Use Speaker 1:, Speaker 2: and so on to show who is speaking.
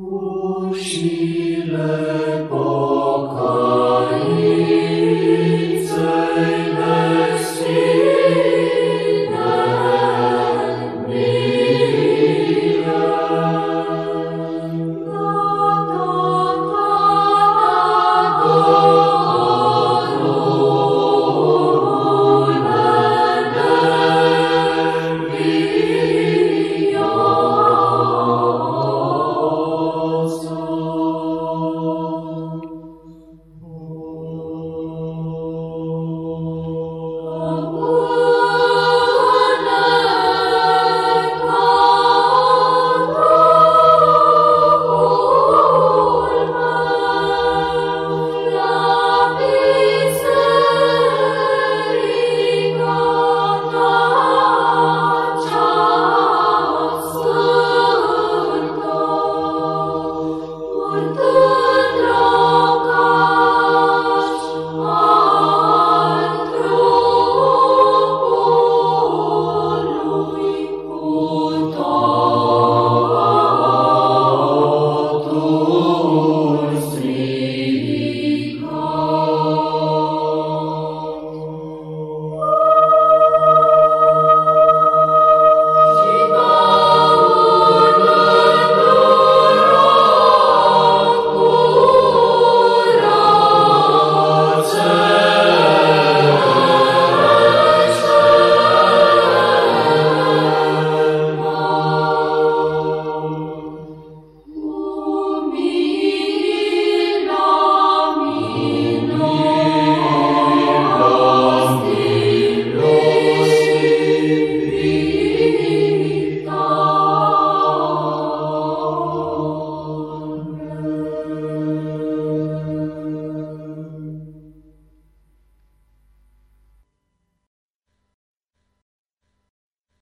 Speaker 1: Usile Boże.